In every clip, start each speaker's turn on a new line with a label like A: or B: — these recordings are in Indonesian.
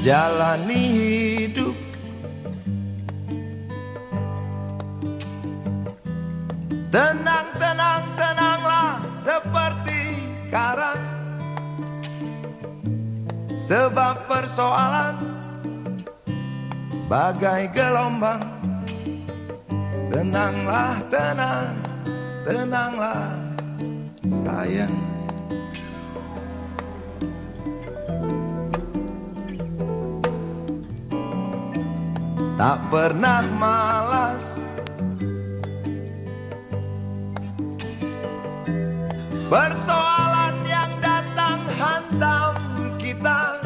A: jalani hidup. Tenang, tenang, tenanglah seperti karang Sebab persoalan bagai gelombang. Tenanglah, tenang, tenanglah sayang Tak pernah malas. Persoalan yang datang hantam kita.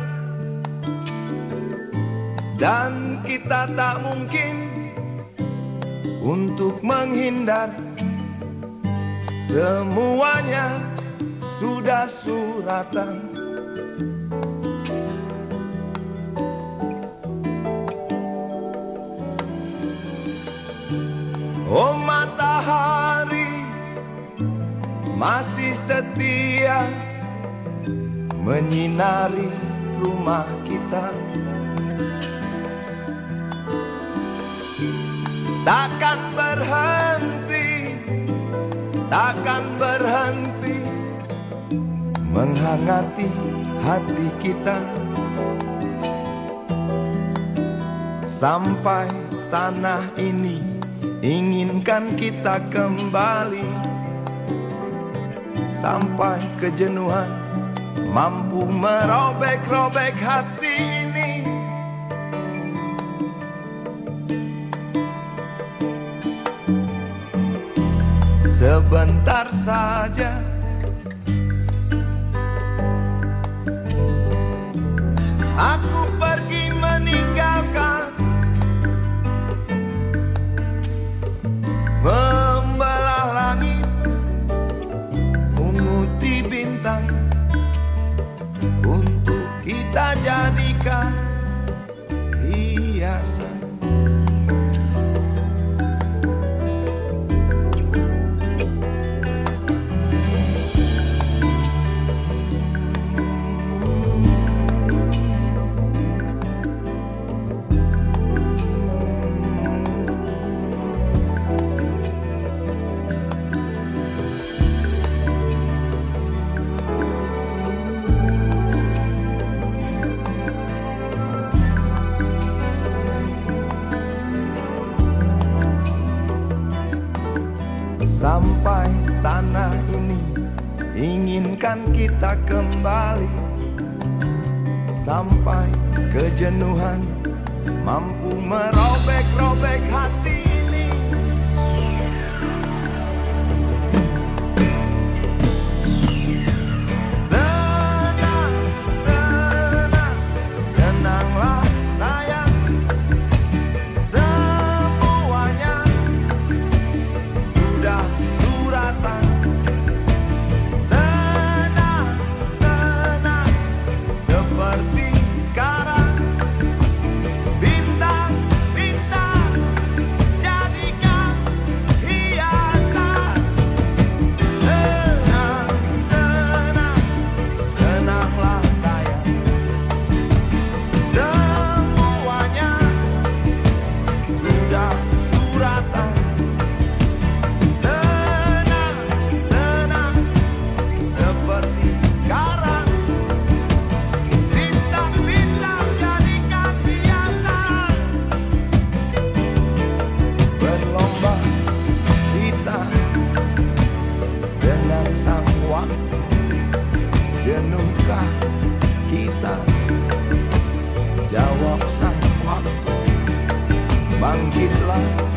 A: Dan kita tak mungkin Untuk menghindar. Semuanya sudah suratan masih setia menyinari rumah kita. Takkan berhenti, takkan berhenti Menghangati hati kita. Sampai tanah ini inginkan kita kembali Sampai kejenuhan. Mampu merobek-robek hati ini. Sebentar saja. Aku Sampai tanah ini inginkan kita kembali. Sampai kejenuhan mampu merobek-robek hati kita Jawab sang waktu Bangkitlah